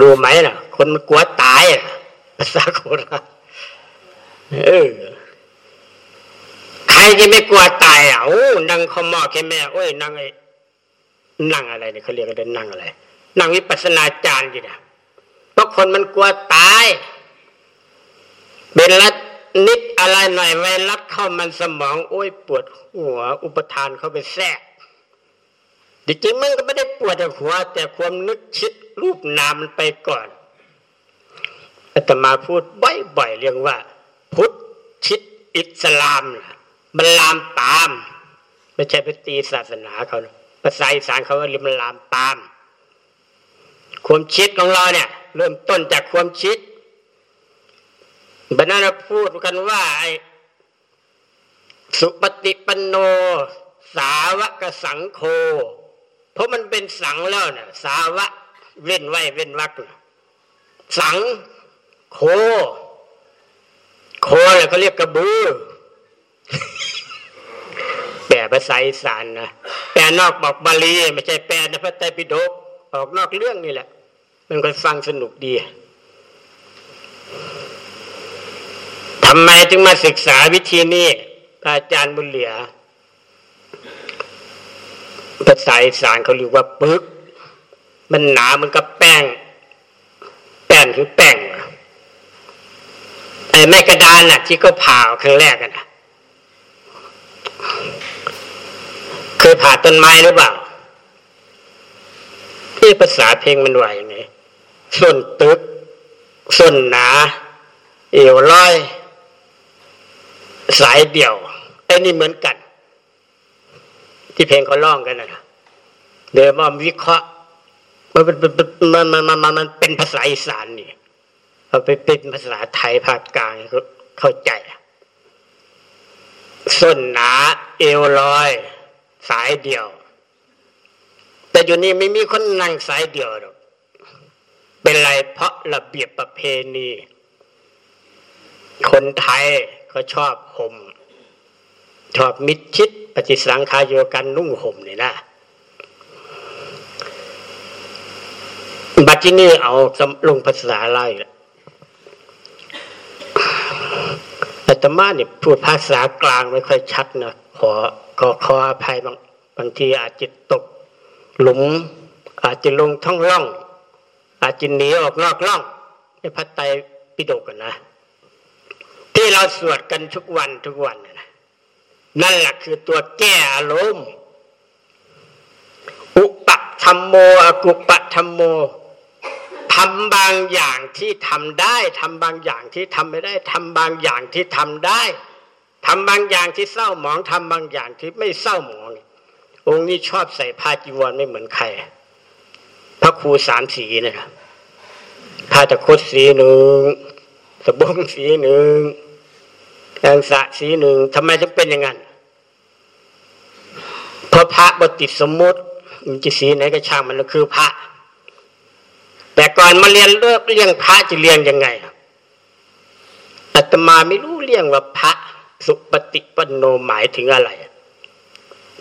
รู้ไหมล่ะ คนมันกลัวตายภาษาโคราชเออใครจะไม่กลัวตายอะโอ้นั่งขมอแค่แม่โอ้ยนั่งไอ้นั่งอะไรเนี่ยเขาเรียกกันนั่งอะไรนั่งวิปัสนาจารย์อยู่นะเพราะคนมันกลัวตายเป็นรัดนิดอะไรหน่อยไวรัสเข้ามันสมอง โอ้ยปวดหัว อุปทานเข้าไปแทรกจริงๆมันก็ไม่ได้ปวดแต่หัว แต่ความนึกคิด รูปนามมันไปก่อนอาตมาพูดบ่อยๆเรื่องว่า พุทธชิดอิสลามนะมันลามปาม ไม่ใช่ไปตีศาสนาเขานะภาษาอีสานเขาว่าเรียกมันลามปาม ความคิดของเราเนี่ย เริ่มต้นจากความคิดบรรณาพูดกันว่าไอ้สุปฏิปันโน สาวกสังโฆเพราะมันเป็นสังแล้วเนี่ยสาวะ เว้นไว้เว้นวักสังโค โคเลยเขาเรียกกระบือแปลภาษาอีสานนะแปลนอกบอกบาลี ไม่ใช่แปลในพระไตรปิฎกออกนอกเรื่องนี่แหละ มันก็ฟังสนุกดีทำไมจึงมาศึกษาวิธีนี้อาจารย์บุญเหลียภาษาอีสานเขาเรียกว่าปึก มันหนามันกับแป้ง แป้งคือแป้งไอ้แม่กระดานน่ะ ที่เขาผ่าครั้งแรกกันนะเคยผ่าต้นไม้หรือเปล่าที่ภาษาเพลงมันว่าอย่างไงส่วนตึก ส่วนหนา เอวร้อย สายเดี่ยวไอ้นี่เหมือนกัน ที่เพลงเขาร้องกันนะเดี๋ยวมาวิเคราะห์ มันมันมันมันมันมันเป็นภาษาอีสานนี่เอาไปเป็นภาษาไทยภาคกลางเข้าใจส้นหนา เอวลอย สายเดียว แต่อยู่นี่ไม่มีคนนั่งสายเดียวหรอกเป็นไรเพราะระเบียบประเพณี คนไทยเขาชอบห่มชอบมิดชิด ปฏิสังขายโยกันนุ่งห่มนี่นะ บัดที่นี่เอาลงภาษาไล่อาตมาเนี่ยพูดภาษากลางไม่ค่อยชัดนะขอขอขออภัยบางบางทีอาจจะตก หลุม อาจจะลงท่องร่อง อาจจะหนีออกนอกร่องในพระไตรปิฎกนะที่เราสวดกันทุกวันทุกวันนะนั่นแหละคือตัวแก้อารมณ์อุปธรรมโมอกุปธรรมโม ทำบางอย่างที่ทำได้ทำบางอย่างที่ทำไม่ได้ทำบางอย่างที่ทำได้ทำบางอย่างที่เศร้าหมองทำบางอย่างที่ไม่เศร้าหมอง องค์นี้ชอบใส่ผ้าจีวรไม่เหมือนใคร พระครูสามสีนะครับผ้าตะคุดสีหนึ่งสบงสีหนึ่งแองสะสีหนึ่งทำไมถึงเป็นอย่างนั้นเพราะพระบติดสมมุติมันจะสีไหนก็ช่างมันก็คือพระ แต่ก่อนมาเรียนเลิกเรียงพระจะเรียงยังไงอาตมาไม่รู้เรียงว่าพระสุปฏิปโนหมายถึงอะไร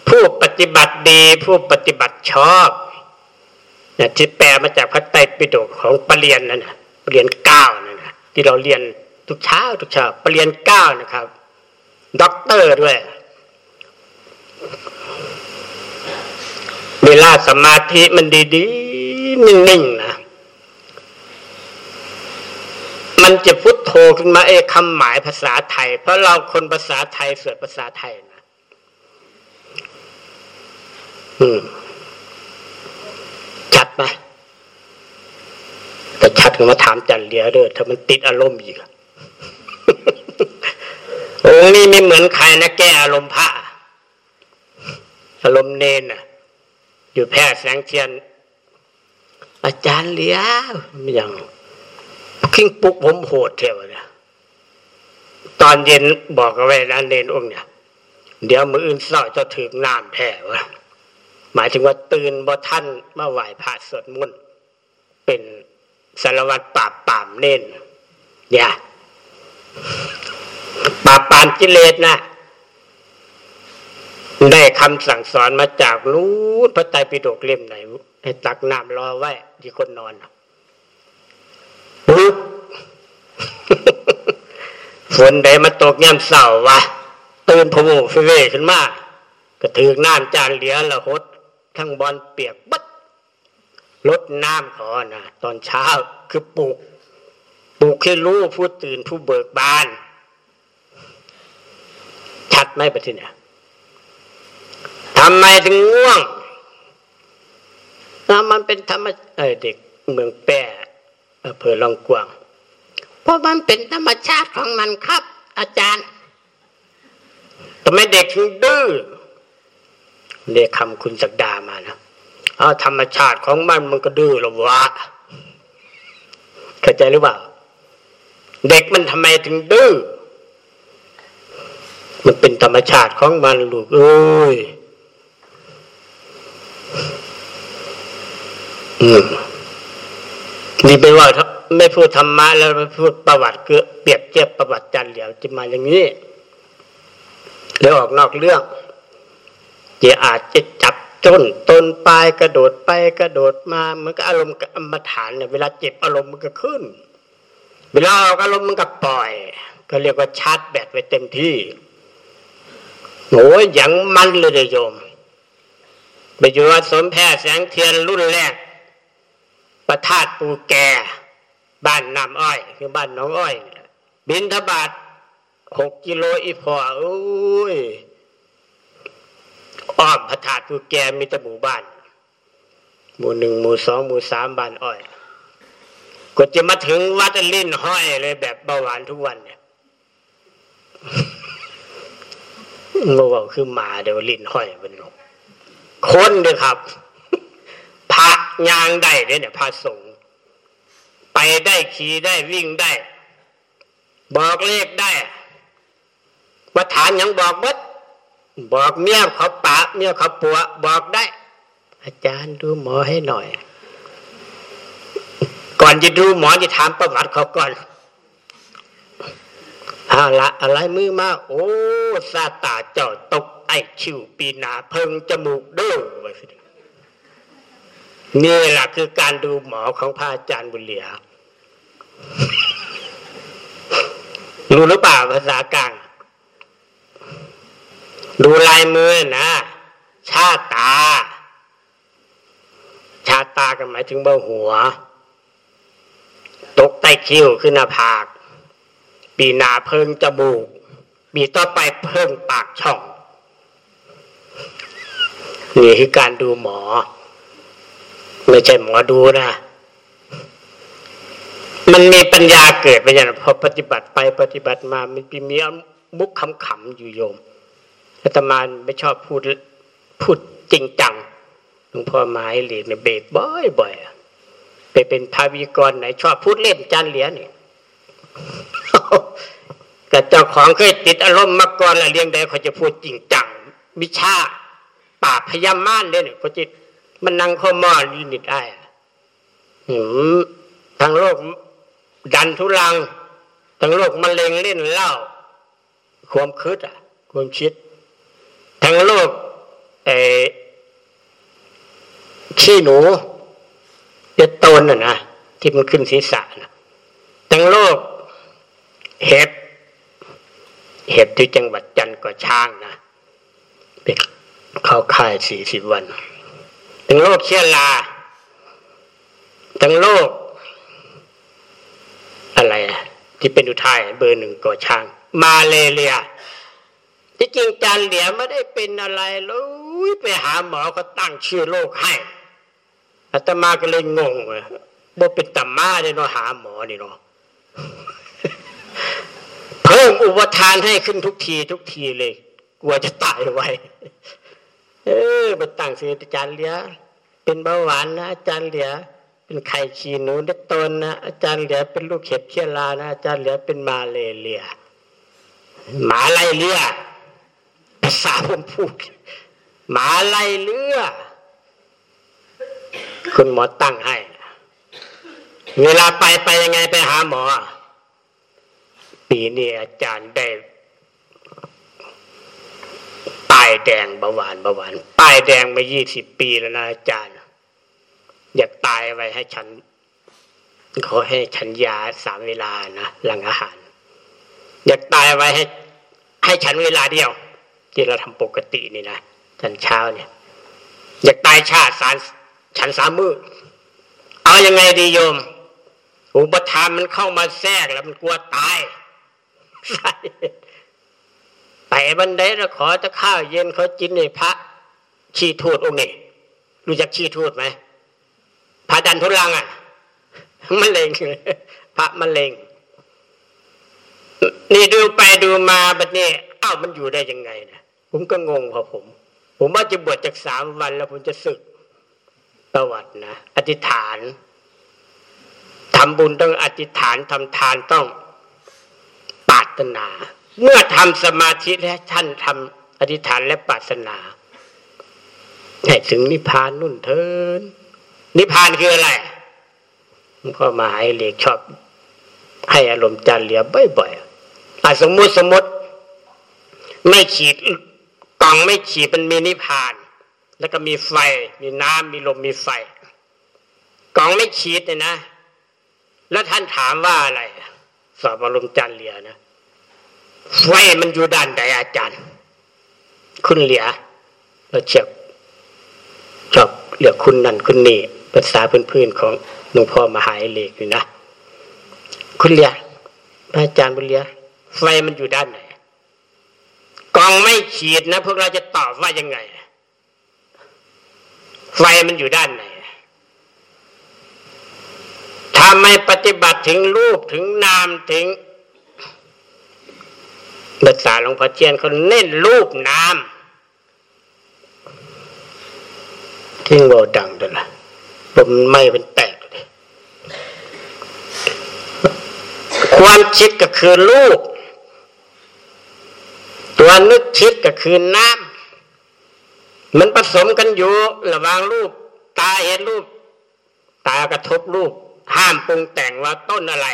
ผู้ปฏิบัติดีผู้ปฏิบัติชอบนี่ยที่แปลมาจากพระไตรปิฎกของปรริญญานั่นนะปรริญญาเก้านั่นนะที่เราเรียนทุกเช้าทุกเช้าปรริญญาเก้านะครับด็อกเตอร์ด้วยเวลาสมาธิมันดีๆนิ่งๆนะ มันจะพุทโธขึ้นมาเอคำหมายภาษาไทย เพราะเราคนภาษาไทยสวดภาษาไทยนะอืมชัดไหมแต่ชัดก็มาถามจันเลียเด้อถ้ามันติดอารมณ์อีกองค์นี้ไม่เหมือนใครนะแก้อารมณ์พระอารมณ์เนนน่ะ อยู่แพร่แสงเทียน อาจารย์เลียอย่าง คิงปุกผมโหดเทวเนะตอนเย็นบอกเอาไว้นะเนนองเนี่ย เดี๋ยวมืออื่นเศร้าจะถึงน้ำแพ้วะหมายถึงว่าตื่นบ่ท่านมาไหวพระสวดมนต์เป็นสารวัตรปราบปามเน้นเนี่ยปราบปามกิเลสนะได้คำสั่งสอนมาจากนู้พระไตรปิฎกเล่มไหนให้ตักน้ำรอไว้ที่คนนอน ฝนใดมาตกย่ำเสาวะตื่นพะโวฟิเวขึ้นมาก็ถือน้ำจานเหลียละหดทั้งบอลเปียกบัดลดน้ำขอนะตอนเช้าคือปลูกปลูกให้รู้ผู้ตื่นผู้เบิกบาน ชัดไหมประเทศเนี่ยทำไมถึงง่วงนะมันเป็นธรรมเเด็กเมืองแปะอำเภอลองกวาง เพราะมันเป็นธรรมชาติของมันครับ อาจารย์ทำไมเด็กถึงดื้อเรียกคำคุณศักดามานะเอาธรรมชาติของมันมันก็ดื้อหรอวะเข้าใจหรือเปล่า เด็กมันทำไมถึงดื้อมันเป็นธรรมชาติของมันลูกเอ้ยอืมนี่เป็นว่า ไม่พูดธรรมะแล้วไม่พูดประวัติเกือเปรียบเทียบประวัติจันเหลียวจะมาอย่างนี้แล้วออกนอกเรื่องจะอาจจะจับจนต้นปลายกระโดดไปกระโดดมามันก็อารมณ์กรรมฐานเนี่ยเวลาเจ็บอารมณ์มันก็ขึ้น เวลาออกอารมณ์มันก็ปล่อย ก็เรียกว่าชาร์จแบตไว้เต็มที่โอ้ยอย่างมันเลยโยมไปอยู่วัดสมแพทย์แสงเทียนรุ่นแรกประทาตปูแก บ้านน้ำอ้อยคือบ้านน้องอ้อยบินทบาทหกกิโลอีพอโอ้ยอ้อมพระธาตุปูแกมีแต่หมู่บ้าน หมู่หนึ่งหมู่สองหมู่สามบ้านอ้อยก็จะมาถึงวัดลิ้นห้อยเลยแบบเบาหวานทุกวันเนี่ยเมื่อวานคือหมาเดี๋ยวลิ้นห้อยเป็นลงคนเด้อครับพระยางได้เนี่ยพระสงฆ ไปได้ขี่ได้วิ่งได้ บอกเลขได้ว่าฐานยังบอกบัดบอกเมียเขาปะเมียเขาปัวบอกได้ อาจารย์ดูหมอให้หน่อย ก่อนจะดูหมอจะถามประวัติเขาก่อนเอาละอะไรมือมา โอ้ซาตาเจ้าตกไอชิวปีนาเพิงจมูกเด้อ นี่แหละคือการดูหมอของพระอาจารย์บุญเหลียรู้หรือเปล่าภาษากลาง ดูลายมือนะ ชาตา ชาตากันหมายถึงเบ้าหัว ตกใต้คิ้วขึ้นหน้าผาก ปีนาเพิ่งจมูก ปีต่อไปเพิ่งปากช่อง นี่คือการดูหมอ ไม่ใช่หมอดูนะมันมีปัญญาเกิดไปอย่างพอปฏิบัติไปปฏิบัติมา มันมีมุกขำๆอยู่โยมอาตมาไม่ชอบพูดพูดจริงจังหลวงพ่อไม้เหลียเนี่ยเบรกบ่อยๆไปเป็นภาวีกรไหน ชอบพูดเล่นจานเหรียญนี่กับเจ้าของเคยติดอารมณ์มาก่อนแล้วเลี้ยงได้เขาจะพูดจริงจังวิชาป่าพยามานเนี่ยเขาจะ มันนั่งข้อมอลีนิดได้หืมทางโลกดันทุลังทั้งโรคมะเร็งเล่นเล่าความคิดอะ ความคิดทั้งโรคไอ้ขี้หนูเะตนน่ะนะที่มันขึ้นศีรษะนะทั้งโรคเห็บ เห็บที่จังหวัดจันทร์ก็ช่างนะไปเข้าค่ายสี่สิบวัน ทั้งโรคเชื้อราทั้งโรคอะไรที่เป็นอุทัยเบอร์หนึ่งก่อช้าง มาเลเรีย ที่จริงจานเหลียไม่ได้เป็นอะไรเลยไปหาหมอก็ตั้งชื่อโรคให้อาตมาก็เลยงงเลยบ่เป็นตัมมาเลยเนาะหาหมอนี่เนาะเพิ่มอุปทานให้ขึ้นทุกทีทุกทีเลย กลัวจะตายไว เออไปตั้งชื่ออาจารย์เหลียเป็นเบาหวานนะอาจารย์เหลียเป็นไข่ขี้หนูเด็กตนนะอาจารย์เหลือเป็นลูกเห็บเชียลานะอาจารย์เหลือเป็นมาเลเรียหมาไล่เลือภาษาผมพูดหมาไล่เลือคุณหมอตั้งให้ เวลาไปไปยังไงไปหาหมอ ปีนี้อาจารย์ได้ป้าย แดงเบาหวานเบาหวานป้ายแดงมายี่สิบปีแล้วนะอาจารย์ อยากตายไว้ให้ฉันขอให้ฉันยาสามเวลานะหลังอาหาร อยากตายไว้ให้ ให้ฉันเวลาเดียว ที่เราทำปกตินี่นะฉันเช้าเนี่ย อยากตายชาติสารฉันสามมือเอาอยัางไงดีโยม อุปทานมันเข้ามาแทรกแล้วมันกลัวตายไป บันไดเราขอจะข้าวเย็นเขาจินในพระชีทูดองค์นี้รู้จักชีทูดไหมพระดันทุลังอะมะเร็งพระมะเร็งนี่ดูไปดูมาบัดนี้อ้าวมันอยู่ได้ยังไงนะผมก็งงพอผม ผมว่าจะบวชจากสามวันแล้วผมจะศึกประวัตินะอธิษฐานทำบุญต้องอธิษฐานทำทานต้องปรารถนา เมื่อทำสมาธิและท่านทำอธิษฐานและปรารถนาให้ถึงนิพพานนุ่นเทินนิพพานคืออะไรพ่อมาใหายเล็กชอบ ให้อารมณ์จันเหลียบ่อยๆอสมมุติสมมติ ไม่ขีดกล่องไม่ขีดมันมีนิพพาน แล้วก็มีไฟ มีน้ำมีลมมีไฟกล่องไม่ขีดเนี่ยนะ แล้วท่านถามว่าอะไร สอบอารมณ์จันเหลียนะ ไฟมันอยู่ด้านใดอาจารย์ คุณเหลียเราเชียบชอบเรียกคุณนั่นคุณนี่ภาษาพื้นๆของหลวงพ่อมหาเล็กอยู่นะ คุณเหลียพระอาจารย์บุญเลียไฟมันอยู่ด้านไหนกองไม่ขีดนะพวกเราจะตอบว่ายังไง ไฟมันอยู่ด้านไหนถ้าไม่ปฏิบัติถึงรูปถึงนามถึง ภาษาหลวงพ่อเจียนเขาเน้นรูปนามทิ้งโบดังด้วยล่ะผมไม่เป็นแตกเลยความคิดก็คือรูปตัวนึกคิดก็คือน้ำมันผสมกันอยู่ระหว่างรูป ตาเห็นรูป ตากระทบรูป ห้ามปรุงแต่งว่าต้นอะไร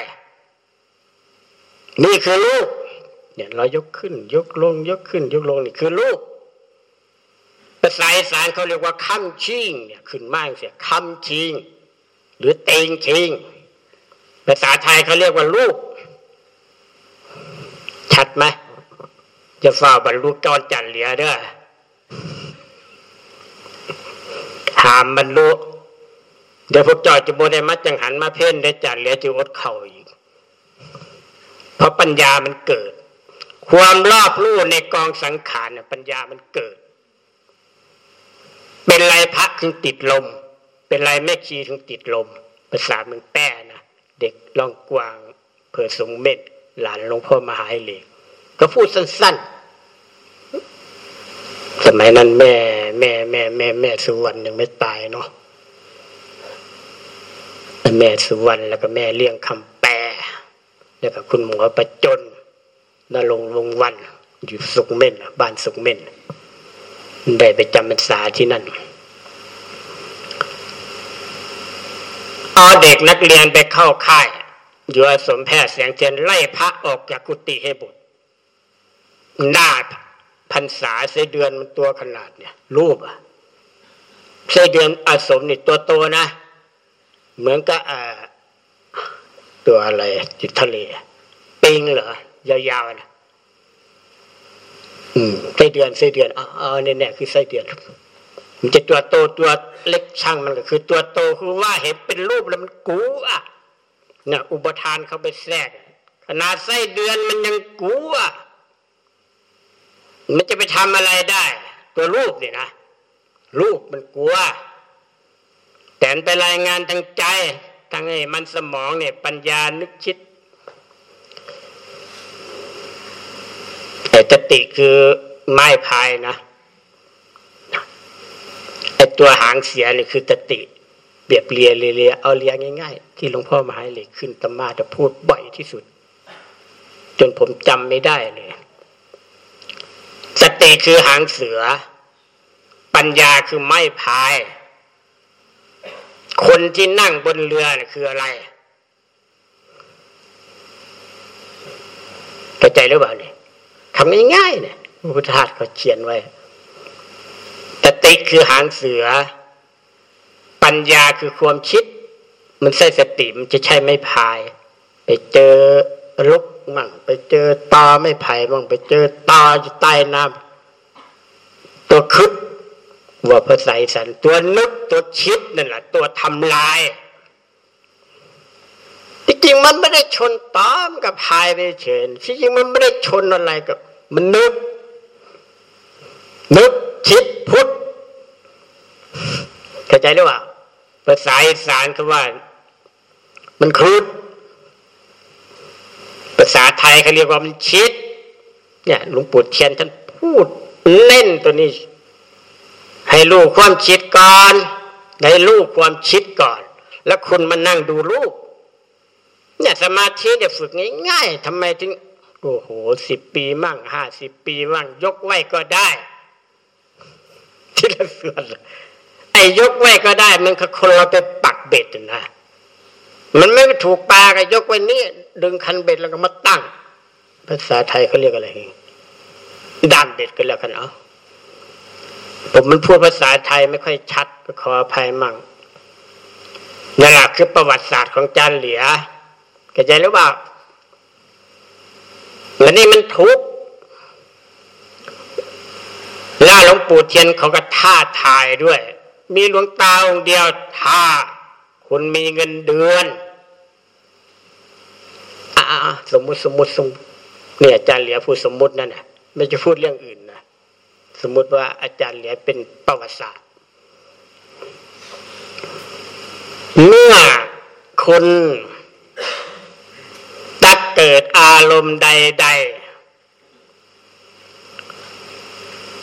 นี่คือรูป เนี่ยเรายกขึ้น ยกลง ยกขึ้น ยกลงนี่คือรูปภาษาอีสานเขาเรียกว่าคำชิงเนี่ยขึ้นมากเสียคำชิง หรือเตงชิงภาษาไทยเขาเรียกว่าลูก ชัดไหมจะฝ่าบรรลุจรจันเหลียเด้อหามบรรลุเดี๋ยวพวกจอยจะโบได้มัดจังหันมาเพ่นได้จันเหลียจะอดเข่าอีก เพราะปัญญามันเกิด ความรอบรู้ในกองสังขารปัญญามันเกิด เป็นไรพระถึงติดลม เป็นไรแม่ชีถึงติดลมภาษาเมืองแป้นะเด็กลองกวางเผอสงเม็ดหลานหลวงพ่อมหาเหลกก็พูดสั้น ๆ สมัยนั้นแม่แม่แม่แม่แม่สุวรรณยังไม่ตายเนาะแม่สุวรรณแล้วก็แม่เลี้ยงคำแปรแล้วก็คุณหมอประจน นรงวงวัน อยู่สุกเม่นบ้านสุกเม่นได้ไปจำพรรษาที่นั่นเอาเด็กนักเรียนไปเข้าค่ายอยู่อาสมแพทย์เสียงเจนไล่พระออกจากกุฏิให้บุตรหน้าพรรษาเสเดือนมันตัวขนาดเนี่ย รูปอะเสเดือนอาสมนี่ตัวโตนะ เหมือนกับตัวอะไรจิตทะเลปิงเหรอ ยาวๆนะอืมไส้เดือนไส้เดือนอ๋อเนี่ยเนี่ยคือไส้เดือนมันจะตัวโตตัวเล็กช่างมันก็คือ ตัวโตคือว่าเห็นเป็นรูปแล้วมันกูอะเนี่ยอุปทานเขาไปแทรกขนาดไส้เดือนมันยังกูอะมันจะไปทำอะไรได้ ตัวรูปเนี่ยนะรูปมันกลัว แต่ไปรายงานทางใจทางไอ้มันสมองเนี่ย ปัญญานึกคิด แต่ตติคือไม้พายนะไอตัวหางเสียนี่คือตติเบียบเลียเลียเอาเลียง่ายๆ ที่หลวงพ่อมาให้เหล็กขึ้นตมาจะพูดบ่อยที่สุด จนผมจำไม่ได้เลยสติคือหางเสือ ปัญญาคือไม้พาย คนที่นั่งบนเรือนี่คืออะไรเข้าใจหรือเปล่าเนี่ย ทำง่ายๆเนี่ยพระพุทธทาสเขาเขียนไว้ตติคือหางเสือ ปัญญาคือความคิด มันใส่สติมันจะใช่ไม่พาย ไปเจอลุกมั่งไปเจอตาไม่ไผ่มั่งไปเจอตาอยู่ใต้น้ำตัวคึดว่าภาษาอีสานตัวนึกตัวคิดนั่นแหละตัวทำลาย ที่จริงมันไม่ได้ชนตามกับพายไปเฉยที่จริงมันไม่ได้ชนอะไรกับมันนึกนึกคิดพุทธเข้าใจหรือเปล่าภาษาอีสานคำว่า มันคืดภาษาไทยเขาเรียกว่ามันคิด เนี่ยหลวงปู่เทียนท่านพูดเล่นตัวนี้ ให้ลูกความคิดก่อนให้ลูกความคิดก่อน แล้วคุณมานั่งดูลูก เนี่ยสมาธิเนี่ยฝึกง่ายๆทำไมถึงโอ้โหสิบปีมั่งห้าสิบปีมั่ง ยกไว้ก็ได้ ที่ละส่วนไอ้ยกไว้ก็ได้ มันคือคนเราไปปักเบ็ดนะมันไม่ถูกปลาก็ยกไว้นี่ดึงคันเบ็ดแล้วก็มาตั้ง ภาษาไทยเขาเรียกอะไรด้านเบ็ดกันแล้วกันเอาผมมันพูดภาษาไทยไม่ค่อยชัดขออภัยมั่งนั่นแหละคือประวัติศาสตร์ของจานเหลีย เข้าใจหรือเปล่าแล้วนี่มันทุกข์ล่าหลวงปู่เทียนเขาก็ท่าทายด้วย มีหลวงตาองค์เดียวท่า คุณมีเงินเดือนอ่าสมมติสมมติสมเนี่ยอาจารย์เหลียพูดสมมตินั่นนะไม่จะพูดเรื่องอื่นนะสมมติว่าอาจารย์เหลียเป็นประวัติศาสตร์เมื่อคน กเกิดอารมณ์ใดๆ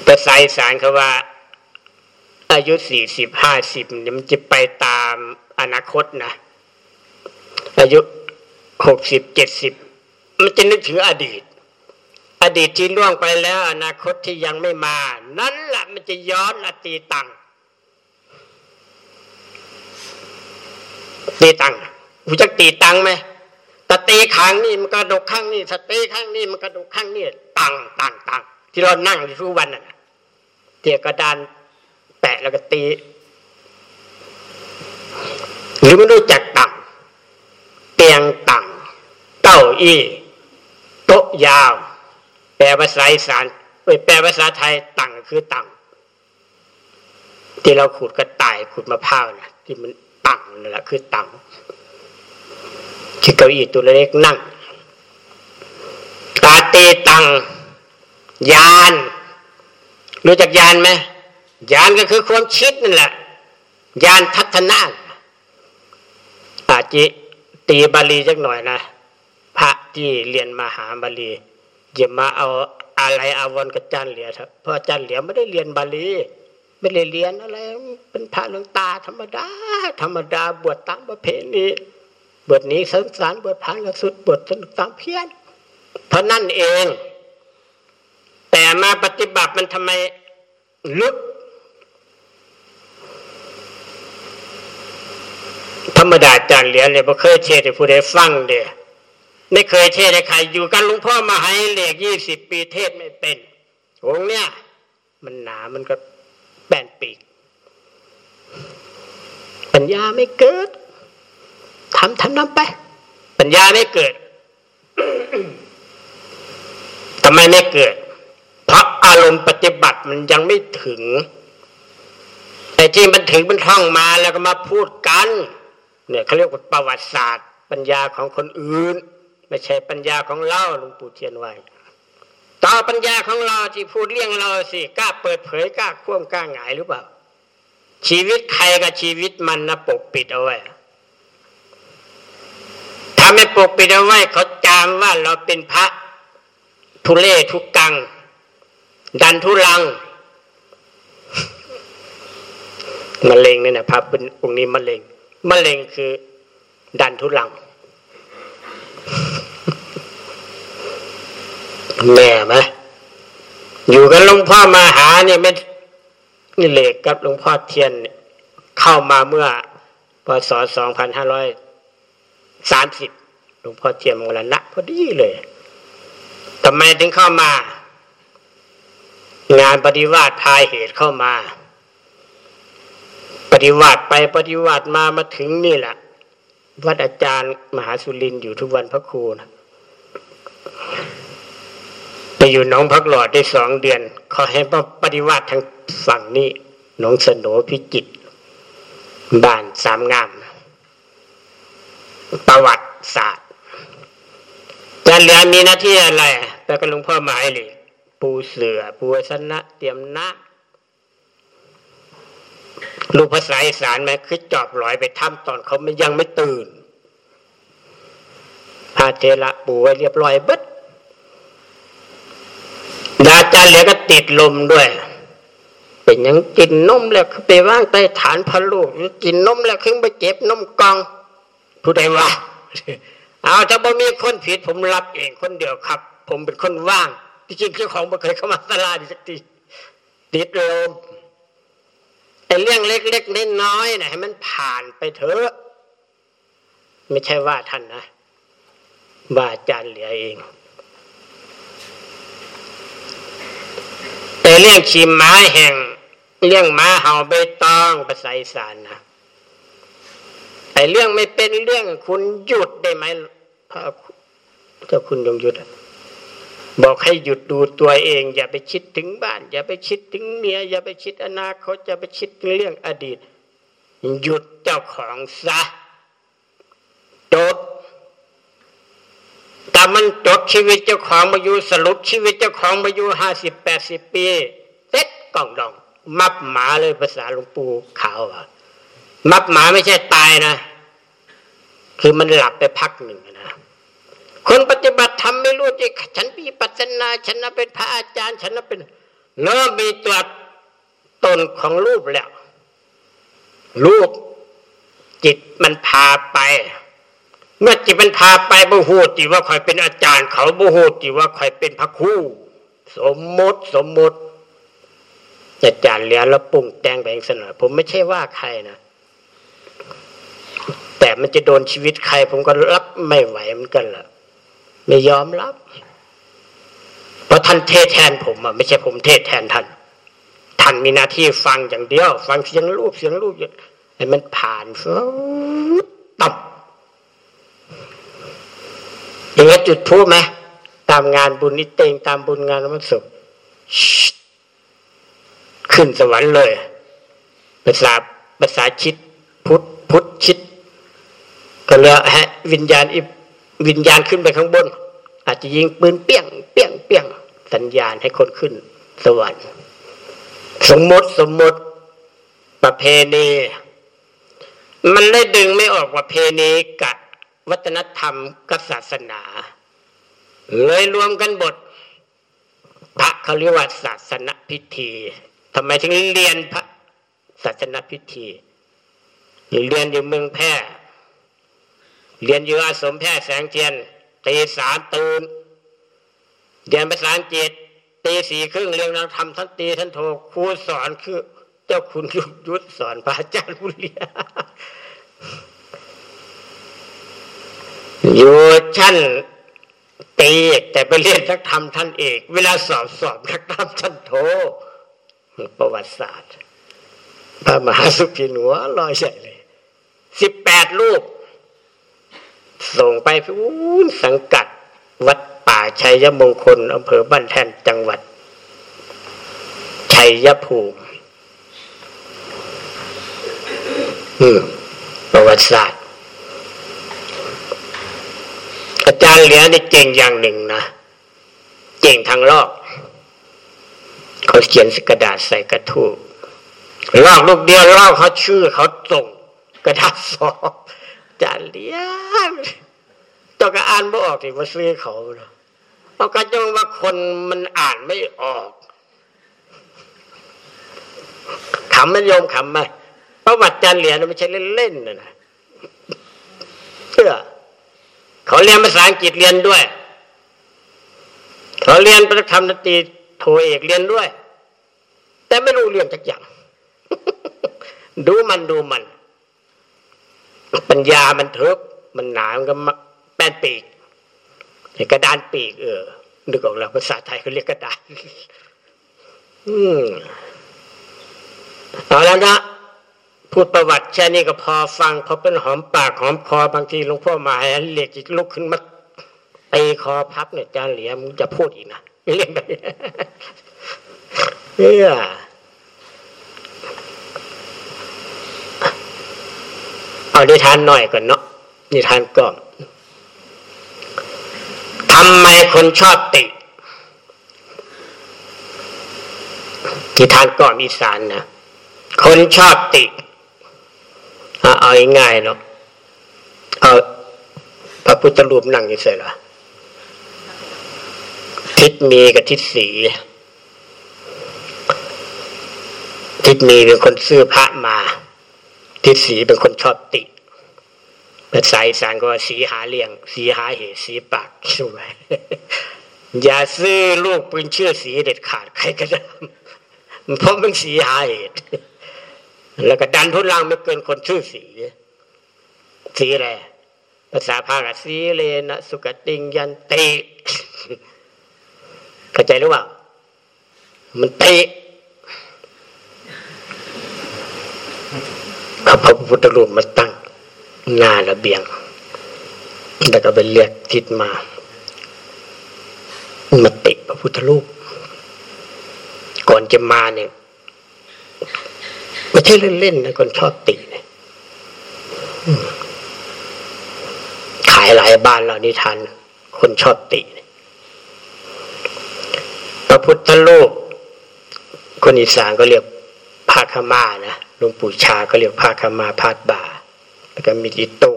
ภาษาอีสานเขาว่า อายุสี่สิบห้าสิบมันจะไปตามอนาคตนะ อายุหกสิบเจ็ดสิบมันจะนึกถึงอดีต อดีตที่ล่วงไปแล้ว อนาคตที่ยังไม่มา นั่นแหละมันจะย้อนอตีตังตีตังกูจะตีตังไหม ตตีข้างนี่มันกระดกข้างนี่สตีข้างนี่มันกระดกข้างนี่ตังตังตังที่เรานั่งทุกวันน่ะเตียกระดานแปะแล้วก็ตี หรือไม่รู้จักตังเตียงตังเต้าอี้โต๊ะยาว แปลภาษาอีสานแปลภาษาไทยตังคือตังที่เราขุดกระต่ายขุดมะพร้าวนะที่มันตังนั่นแหละคือตัง ที่เก้าอี้ตัวเล็กนั่งตาเตตัง ยาน รู้จักยานไหมยานก็คือความคิดนั่นแหละ ยานทัศนะอาจิตีบาลีจักหน่อยนะ พระที่เรียนมหาบาลีอย่ามาเอาอะไรอาวรกับจันเหลียเถอะเพราะจันเหลียไม่ได้เรียนบาลีไม่ได้เรียนอะไร เป็นพระหลวงตาธรรมดา ธรรมดาบวชตามประเพณี บทนี้สังสารบทผ่านกับสุดบทสนุกตามเพี้ยน เพราะนั่นเอง แต่มาปฏิบัติมันทำไมลึกธรรมดาจารย์เหรียญเนี่ยพอเคยเทศให้ผู้ใดฟังเดียไม่เคยเทศให้ใครอยู่กันหลวงพ่อมาให้เหล็กยี่สิบปีเทศไม่เป็นองเนี้ยมันหนามันก็แบนปีก ปัญญาไม่เกิด ทำทำน้ำไป ปัญญาไม่เกิดทำไมไม่เกิด เพราะอารมณ์ปฏิบัติมันยังไม่ถึงไอ้ที่มันถึงมันท่องมาแล้วก็มาพูดกัน เนี่ยเขาเรียกว่าประวัติศาสตร์ ปัญญาของคนอื่น ไม่ใช่ปัญญาของเราหลวงปู่เทียนไว้ต่อปัญญาของเราที่พูดเรื่องเราสิกล้าเปิดเผยกล้าคว่ำกล้าหงายหรือเปล่าชีวิตใครกับชีวิตมันนะปกปิดเอาไว้ ไม่ปกปิดเอาไว้เขาจามว่าเราเป็นพระทุเล่ทุกกัง ดันทุลังมะเร็งนี่นะพระเป็นองค์นี้มะเร็งมะเร็งคือ ดันทุลัง แม่ไหมอยู่กันหลวงพ่อมาหาเนี่ยไม่นี่เหล็กกับหลวงพ่อเทียนเข้ามาเมื่อพศสองพันห้าร้อยสามสิบ หลวงพ่อเทียมมรณะพอดีเลยทำไมถึงเข้ามา งานปฏิวัติพายเหตุเข้ามา ปฏิวัติไปปฏิวัติมามาถึงนี่แหละวัดอาจารย์มหาสุรินอยู่ทุกวันพระครูนะไปอยู่น้องพักหลอดได้สองเดือนเขาให้มาปฏิวัติทางฝั่งนี้น้องสนพิจิตบ้านสามงาม ประวัติศาสตร์ จันเหลือมีหน้าที่อะไรแปลกับหลวงพ่อหมายเลยปูเสือปูสนะ เตรียมนะลูกภาษาอีสานไหมคือจอบลอยไปถ้ำตอนเขาไม่ยังไม่ตื่นพาเทระปูไว้เรียบร้อยเบิดดาจารย์เหลือก็ติดลมด้วย เป็นยังกินนมแล้วคือไปว่างใต้ฐานพระลูกกินนมแล้วขึ้นไปเจ็บนมกองผู้ใดว่า เอาถ้าบ่มีคนผิดผมรับเองคนเดียวครับ ผมเป็นคนว่างที่จริงคือของบ่เคยเข้ามาสลาดีสักทีติดลมไอ้เรื่องเล็กๆน้อยๆนะให้มันผ่านไปเถอะ ไม่ใช่ว่าท่านนะว่าอาจารย์เหลือเอง แต่เรื่องชีม้าแห่ง เรื่องม้าเห่าใบตองภาษาอีสานนะ อ้เรื่องไม่เป็นเรื่องคุณหยุดได้ไหมพระเจ้าคุณยงหยุดบอกให้หยุดดูตัวเอง อย่าไปคิดถึงบ้าน อย่าไปคิดถึงเมีย อย่าไปคิดอนาคตอย่าไปคิดเรื่องอดีต หยุดเจ้าของซะจบแต่มันจบชีวิตเจ้าของมาอยู่สรุปชีวิตเจ้าของมาอยู่ห้าสิบแปดสิบปีเซ็ตกล่องดอง มับหมาเลยภาษาหลวงปู่ขาวอะมับหมาไม่ใช่ตายนะ คือมันหลับไปพักหนึ่งนะคนปฏิบัติธรรมไม่รู้จีฉันมีปัจนา ฉันน่ะเป็นพระอาจารย์ ฉันน่ะเป็นเนื้อมีตัวตนของรูปแล้ว รูปจิตมันพาไป เมื่อจิตมันพาไปบูฮูติว่าคอยเป็นอาจารย์ เขาบูฮูติว่าคอยเป็นพระคู่ สมมติสมมติอาจารย์เรียแล้วปรุงแต่งไปเองเสนอผมไม่ใช่ว่าใครนะ แต่มันจะโดนชีวิตใคร ผมก็รับไม่ไหวเหมือนกันล่ะ ไม่ยอมรับ เพราะท่านเทศแทนผมอะไม่ใช่ผมเทศแทนท่าน ท่านมีหน้าที่ฟังอย่างเดียว ฟังเสียงรูปเสียงรูปให้มันผ่านฟตับอย่างนี้จุดพูดไหมตามงานบุญนิเตงตามบุญงานมันสุขขึ้นสวรรค์เลยภาษาภาษาชิดพุทธพุทธชิด ก็เลยฮะวิญญาณอิวิญญาณขึ้นไปข้างบน อาจจะยิงปืนเปี้ยงเปี้ยงเปี้ยงสัญญาณให้คนขึ้น สวรรค์สมมติสมมติประเพณี มันเลยดึงไม่ออกประเพณีกับวัฒนธรรมกับศาสนา เลยรวมกันบทพระเขาเรียกว่าศาสนพิธีทำไมถึงเรียนพระศาสนพิธีเรียนอยู่เมืองแพร่ เรียนอยู่อาสมแพทย์แสงเทียนตีสามตื่นเรียนภาษาอังกฤษตีสี่ครึ่งเรียนนักธรรมทั้งตีทั้งโทครูสอนคือ เจ้าคุณยุยุทธสอนพระอาจารย์บุเรียอยู่ชั้นตีแต่ไปเรียนนักธรรมท่านเอก เวลาสอบสอบนักธรรมท่านโทประวัติศาสตร์พระมหาสุพินหัวลอยใหญ่เลยสิบแปดรูป ส่งไปสังกัดวัดป่าชัยมงคลอำเภอบ้านแท่นจังหวัด ชัยภูมิประวัติศาสตร์ อาจารย์เหลียนี่เก่งอย่างหนึ่งนะเก่งทางลอกเขาเขียนสกระดาษใส่กระทู้ลอกลูกเดียวลอกเขาชื่อเขาส่งกระดาษสอบ จารเลี้ยงต้อการอ่านไม่ออกที่ว่าซื้อเขาเนาะเพราะกระจงว่าคนมันอ่านไม่ออกขำมันโยมขำไหมประวัติจารเหรียญไม่ใช่เล่นๆนะนะเพื่อเขาเรียนภาษาอังกฤษเรียนด้วย เขาเรียนประธรรมนตรีโทเอกเรียนด้วย แต่ไม่รู้เรียนจักอย่าง ดูมันดูมัน ปัญญามันทึบมันหนามันก็แป้นปีกกระดานปีก เออนึกออกแล้วภาษาไทยเขาเรียกกระดานอืมเอาแล้วนะพูดประวัติแค่นี้ก็พอฟังพอเป็นหอมปากหอมคอบางทีหลวงพ่อมาเรียกจิตลุกขึ้นมาไปคอพับเนี่ยจานเหลียมจะพูดอีกนะเรียกแบบเออ เอานิทานหน่อยก่อนเนาะนิทานก่อนทำไมคนชอบตินิทานก่อนอีสานนะคนชอบติเอาง่ายๆเนาะเอาพระพุทธรูปนั่งอยู่เสร็จละทิศมีกับทิศสีทิศมีเป็นคนซื้อพระมา ทิศสีเป็นคนชอบติภาษาอีสานก็ว่าสีหาเลี้ยง สีหาเหตุสีปากช่วยอย่าซื้อลูกปืนเชื่อสีเด็ดขาดใครก็ได้เพราะมันสีหาเหตุ แล้วก็ดันทุนลังไม่เกินคนชื่อสี สีอะไรภาษาพาลสีเลนะสุกติงยันเตเข้าใจหรือเปล่ามันเตะ เอาพระพุทธรูปมาตั้งหน้าระเบียง แล้วก็ไปเรียกทิศมา มาติพระพุทธรูป ก่อนจะมาเนี่ยไม่ใช่เล่นๆนะคนชอบติเนี่ยขายหลายบ้านเรานี่ทันคนชอบติพระพุทธรูปคนอีสานก็เรียกภาคมานะ หลวงปู่ชาก็เรียกภาคมาพาดบ่า แล้วก็มีอิโต้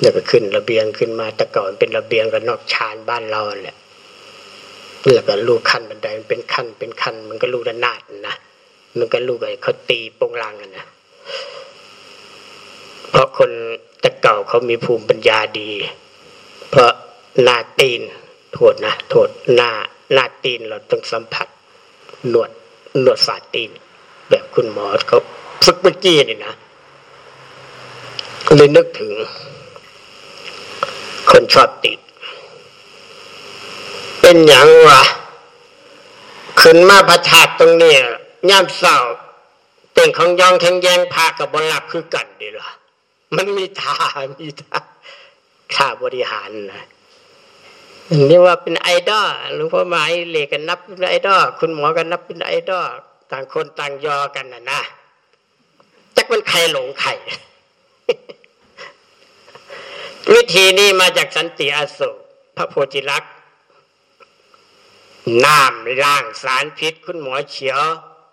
แล้วก็ขึ้นระเบียงขึ้นมาแต่ก่อนเป็นระเบียงกับนอกชานบ้านเราแหละแล้วก็ลูกขั้นบันไดมันเป็นขั้นเป็นขั้น มันก็ลูกระนาดนะมันก็ลูกไอ้เขาตีโปงลังนะเพราะคนแต่เก่าเขามีภูมิปัญญาดี เพราะหน้าตีนโทษนะโทษหน้าหน้าตีนเราต้องสัมผัสหนวดหนวดฝ่าตีน แบบคุณหมอเขาฝึกเมื่อกี้นี่นะเลยนึกถึง คนชอบติด เป็นอย่างวะขึ้นมาพระธาตุตรงนี้ย่ามเศร้าเต่งของยองแทงแยงพากับบหลับคือกันดีล่ะมันมีท่ามีท่าท่าบริหารนะนี่ว่าเป็นไอดอลหลวงพ่อหมายเลกันนับเป็นไอดอลคุณหมอกันนับเป็นไอดอล ต่างคนต่างยอกันนะนะจักมันใครหลงใครวิธีนี้มาจากสันติอโศกพระโพธิลักษณ์น้ำล่างสารพิษ คุณหมอเฉียว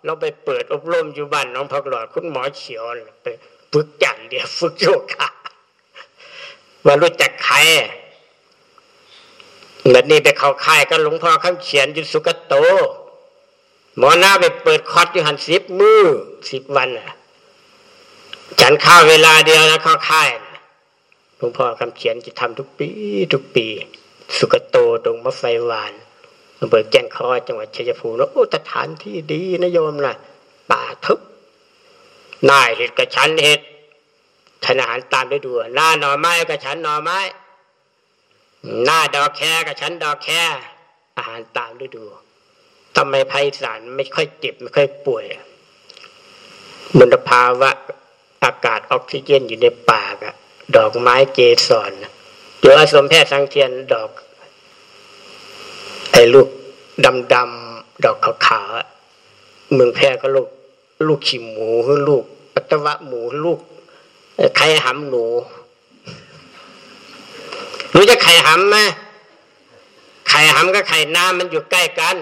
เราไปเปิดอบรมอยู่บ้านน้องพักหลอด คุณหมอเฉียวไปฝึกจันเดียวฝึกโยคะว่ารู้จักใครแบบนี้ไปเข้าค่ายก็หลวงพ่อคำเขียนยุสุกโต หมอหน้าไปเปิดคอร์สอยู่หันสิบมือสิบวันอะฉันข้าเวลาเดียวนะเข้าค่ายหลวงพ่อคำเขียนจะทำทุกปี ทุกปี สุกโตตรงมะไฟวานอำเภอแจ้งคอจังหวัดชัยภูมิโอ้สถานที่ดีนะโยมนะป่าทึบนายเห็ดกับฉันเห็ดทนอาหารตามได้ดูหน้าหน่อไม้กับฉันหน่อไม้ หน้าดอกแคกับฉันดอกแคอาหารตามได้ดู ทำไมภัยสารไม่ค่อยเจ็บไม่ค่อยป่วยมลภาวะอากาศออกซิเจนอยู่ในปากอะดอกไม้เกสรหรือสมแพทย์สังเทียนดอก ไอ้ลูกดำดำดอกขาวๆเมืองแพร่ก็ลูก ลูกขี้หมูหรือลูกปัตวะหมูลูกไข่หำหนูรู้จะไข่หำไหมไข่หำกับไข่น้ำมันอยู่ใกล้กัน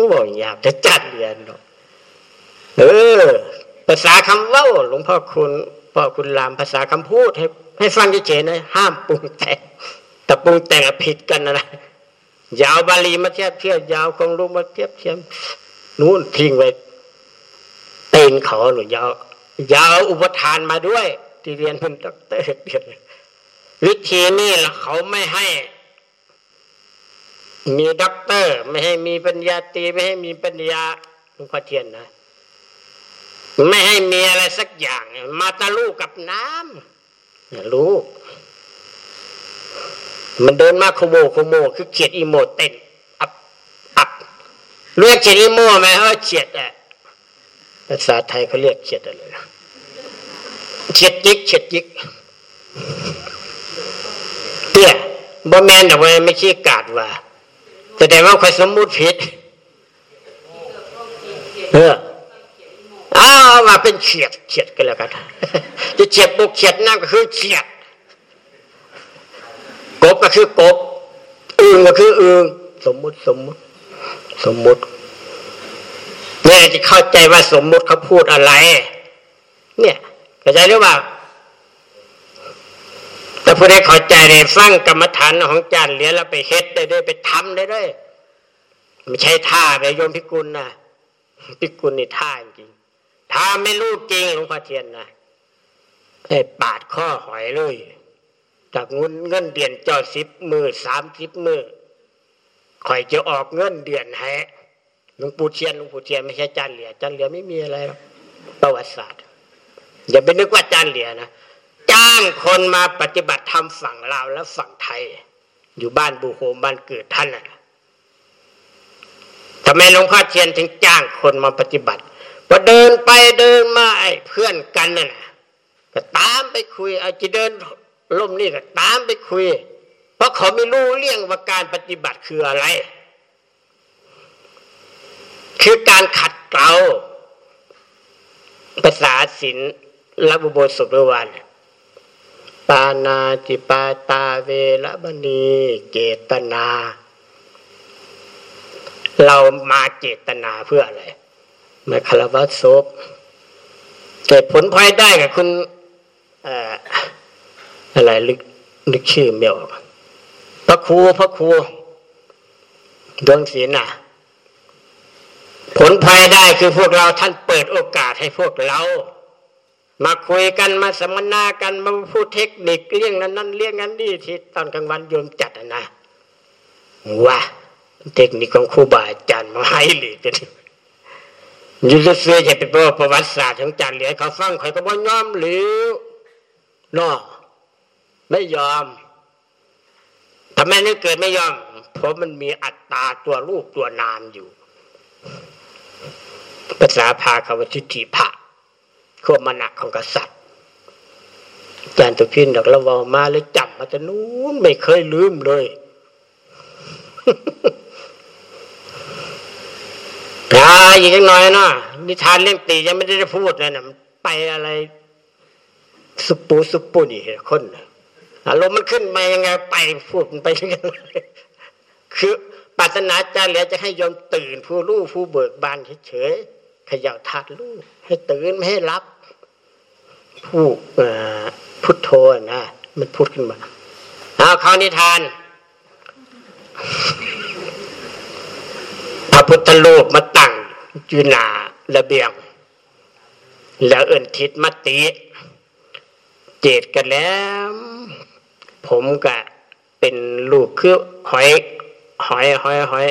ผู้บอกอยากจะจัดเรียนหรอกเออ ภาษาคำว่าหลวงพ่อคุณพ่อคุณลามภาษาคำพูดให้ให้ฟังเฉยๆนะห้ามปรุงแต่งแต่ปรุงแต่งผิดกันนะยาวบาลีมาเทียบเทียบยาวคงรู้มาเทียบเทียบนู่นทิ้งไว้เต็นเขาหรือยาวยาวอุปทานมาด้วย ที่เรียนเป็นด็อกเตอร์เรียนวิธีนี้เขาไม่ให้ มีด็อกเตอร์ ไม่ให้มีปัญญาตีไม่ให้มีปัญญาหลวงพ่อเทียนนะ ไม่ให้มีอะไรสักอย่าง มาตะลูกกับน้ำลูก มันเดินมาโคโมโคโมคือเขียดอีโมเต้นอับอับเรียกเขียดอีโมไหมเออเขียดอะภาษาไทยเขาเรียกเขียดอะไรเขียดยิกเขียดยิกเตี้ยบ่แมนแต่ว่าไม่ขี้กาดว่า แสดงว่าคอยสมมุติผิดเอออ้าวมาเป็นเฉียดเฉียดกันแล้วกันจะเฉียดบุกเฉียดนั่นก็คือเฉียดกบก็คือกบอึงก็คืออึงสมมุติสมมุติ สมมุติเนี่ยจะเข้าใจว่าสมมุติเขาพูดอะไร เนี่ยเข้าใจหรือเปล่า ผู้ใดเข้าใจในฟังกรรมฐานของจานเหรียญแล้วไปเฮ็ดได้ด้วยไปทำได้ด้วยไม่ใช่ท่าไปโยมพิกุลนะพิกุลนี่ท่าจริงถ้าไม่รู้จริงหลวงพ่อเทียนนะไอ้ปาดข้อหอยเลยจากเงินเงินเดือนจ้าสิบมือสามสิบมือคอยจะออกเงินเดือนให้หลวงปู่เทียนหลวงปู่เทียนไม่ใช่จานเหลียจานเหลียไม่มีอะไรประวัติศาสตร์อย่าไปนึกว่าจานเหลียนะ จ้างคนมาปฏิบัติธรรมฝั่งลาวและฝั่งไทย อยู่บ้านบูโฮมบ้านเกิดท่านน่ะทำไมหลวงพ่อเทียนถึงจ้างคนมาปฏิบัติพอเดินไปเดินมาไอ้เพื่อนกันน่ะก็ตามไปคุยเอาจะเดินล่มนี่ก็ตามไปคุย เพราะเขาไม่รู้เรื่องว่าการปฏิบัติคืออะไร คือการขัดเกลาภาษาศิลและบุโบสุบวัน ปานาจิปาตาเวรบณีเจตนา เรามาเจตนาเพื่ออะไรมาคารวะศพเกิดผลพลอยได้กับคุณอะไรลึกลึกชื่อไม่ออกพระครูพระครูดวงศีลน่ะ ผลพลอยได้คือพวกเราท่านเปิดโอกาสให้พวกเรา มาคุยกันมาสัมมนากันมาพูดเทคนิคเรื่องนั้นนั่นเรื่องนั้นนี่ที่ตอนกลางวันโยมจัดนะว่าเทคนิคของครูบาอาจารย์มาให้เลยเป็นยูจะเสื้อจะเป็นประวัติศาสตร์ของจารย์เหลียเขาฟังใครก็บ่ยอมหรือนอไม่ยอมทำไมนึกเกิดไม่ยอม เพราะมันมีอัตตาตัวรูปตัวนามอยู่ ภาษาพาคำว่าทิฏฐิภะ ควบมณะของกษัตริย์อาจารย์ตุพินดอกละวอมาเลยจำมาแต่นู้นไม่เคยลืมเลยอ่าอีกน่อยเนาะนิทานเรื่องตียังไม่ได้พูดเลยนะไปอะไร สุปูสุปูนี่คนอารมณ์มันขึ้นมายังไงไปพูดมันไปยังไงคือปัตนาจารย์เหลือจะให้ยอมตื่น ผู้รู้ผู้เบิกบานเฉย ขย่าถาดลูกให้ตื่นไม่ให้รับ ผู้พุทโธนะมันพูดขึ้นมาเอาเขานิทานพระพุทธรูปมาตั้งอยู่หนาระเบียง แล้วเอินทิศมาติเจตกันแล้ว ผมก็เป็นลูกคือหอย หอยหอยหอย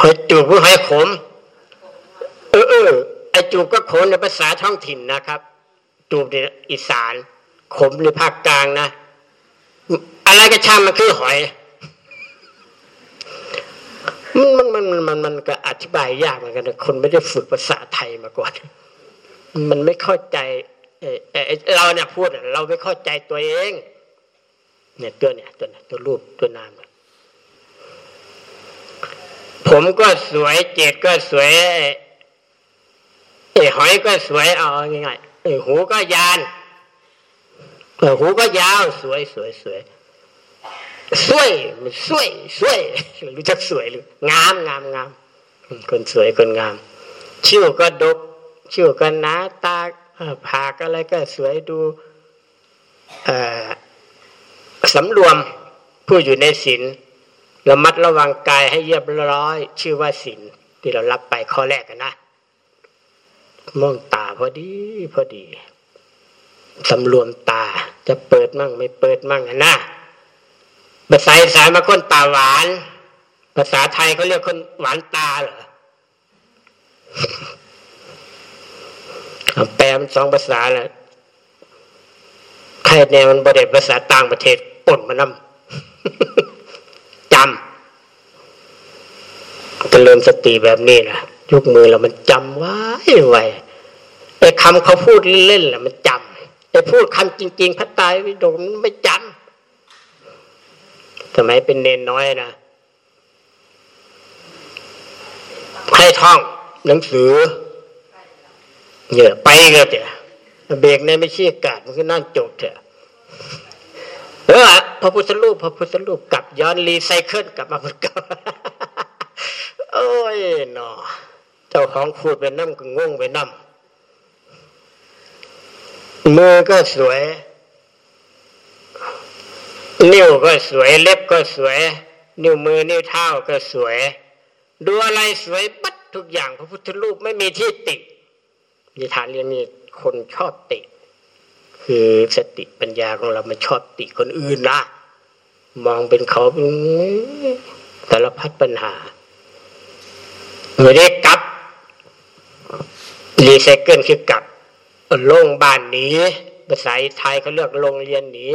หอยจูบหรือหอยขม ออเออไอจูบก็โขนในภาษาท้องถิ่นนะครับ จูบในอีสาน ขมในภาคกลางนะ อะไรก็ช่างมันคือหอย มันมันมันมันมันก็อธิบายยากเหมือนกันคนไม่ได้ฝึกภาษาไทยมาก่อน มันไม่เข้าใจเราเนี่ยพูดเราไม่เข้าใจตัวเอง เนี่ยตัวเนี่ยตัวตัวรูปตัวนามผมก็สวยเจตก็สวย หอยก็สวยเอาง่ายๆหูก็ยานหูก็ยาว สวยสวยสวยสวยมันสวยสวยรู้จักสวยหรืองามงามงามคนสวยคนงาม ชิ่วก็ดก ชิ่วก็หนาตาผากอะไรก็สวยดูสำรวมผู้อยู่ในศีลระมัดระวังกายให้เรียบร้อย ชื่อว่าศีลที่เรารับไปข้อแรกกันนะ มองตาพอดีพอดีสำรวมตา จะเปิดมั่งไม่เปิดมั่งนะภาษาอีสานมาคนตาหวาน ภาษาไทยเขาเรียกคนหวานตาเหรอแปลมันสองภาษาแหละใครแนวมันบริเวภาษาต่างประเทศป่นมานำจำจะเริ่มสติแบบนี้นะ ยกมือแล้วมันจำไว้ไว้ไอ้คำเขาพูดเล่นๆแหละมันจำไอ้พูดคำจริง ๆพัตตายวิโดมไม่จสมัยเป็นเนนน้อยนะให้ท่องหนังสือเนี่ยไปก็เถอะเบรกในไม่ชี้อากาศมันก็นั่นจบเถอะเออพระพุทธรูปพระพุทธรูปกลับย้อนรีไซเคิลกลับมาเหมือนกันโอ้ยหนอ จ้าของขูดไปน้ำก็งงไปน้ำมือก็สวย นิ้วก็สวย เล็บก็สวย นิ้วมือนิ้วเท้าก็สวย ดูอะไรสวยปัดทุกอย่างพระพุทธรูปไม่มีที่ตินิทานเรื่องนี้คนชอบติคือสติปัญญาของเรามันชอบติคนอื่นนะมองเป็นเขาเป็นสารพัดปัญหาไม่ได้กลับ รีไซเคิลคือกลับลงบ้านหนีภาษาไทยเขาเรียกโรงเรียนหนี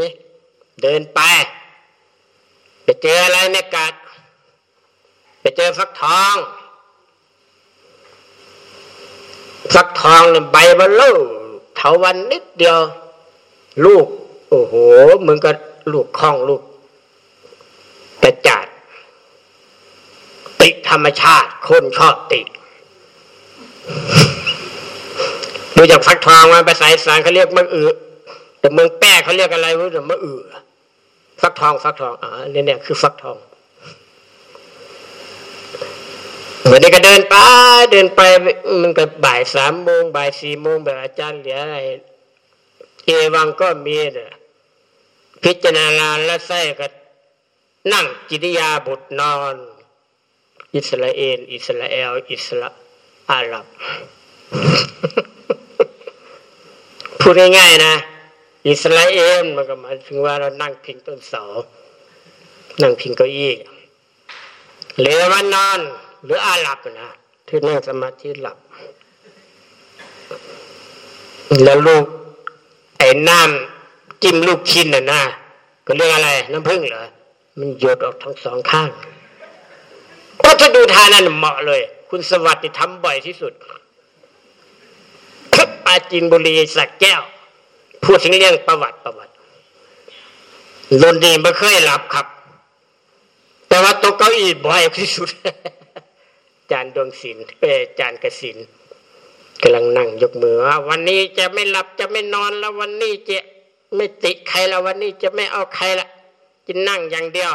เดินไป ไปเจออะไรในกาดไปเจอฟักทอง ฟักทองเนี่ยใบมันเล่เถาวันนิดเดียว ลูก โอ้โหเหมือนกับลูกข้องลูกกระจัดติธรรมชาติคนชอบติ ดูจากฟักทองมาไปสายสารเขาเรียกมะอือแต่เมืองแป้เขาเรียกอะไรวะมะอือฟักทองฟักทองอ่าเนี่ยเนี่ยคือฟักทองวันนี้ก็เดินไปเดินไปมันก็บ่ายสามโมงบ่ายสี่โมงแบบอาจารย์เหลืออะไรเอวังก็มีเนี่ยพิจารณาและใส่ก็นั่งจิตยาบุตรนอน อิสราเอลอิสราเอล อิสราอาหรับ พูดง่ายๆนะ อิสราเอลมันก็หมายถึงว่าเรานั่งพิงต้นเสา นั่งพิงเก้าอี้เลวันนอน หรืออาหลับนะที่นั่งสมาธิหลับ แล้วลูกไอ้น้ำจิ้มลูกชิ้นน่ะนะก็เรียกอะไร น้ำผึ้งเหรอมันหยดออกทั้งสองข้างก็ถ้าดูทานั้นเหมาะเลย คุณสวัสดิ์ทำบ่อยที่สุด อาจินบุรีสักแก้ว พูดถึงเรื่องประวัติประวัติลนดีไม่เคยหลับครับ แต่ว่าตกเก้าอี้บ่อยที่สุด จารย์ดวงศิลป์จารย์กสินกำลังนั่งยกมือว่าวันนี้จะไม่หลับจะไม่นอนแล้ววันนี้จะไม่ติใครแล้ววันนี้จะไม่เอาใครละจะนั่งอย่างเดียว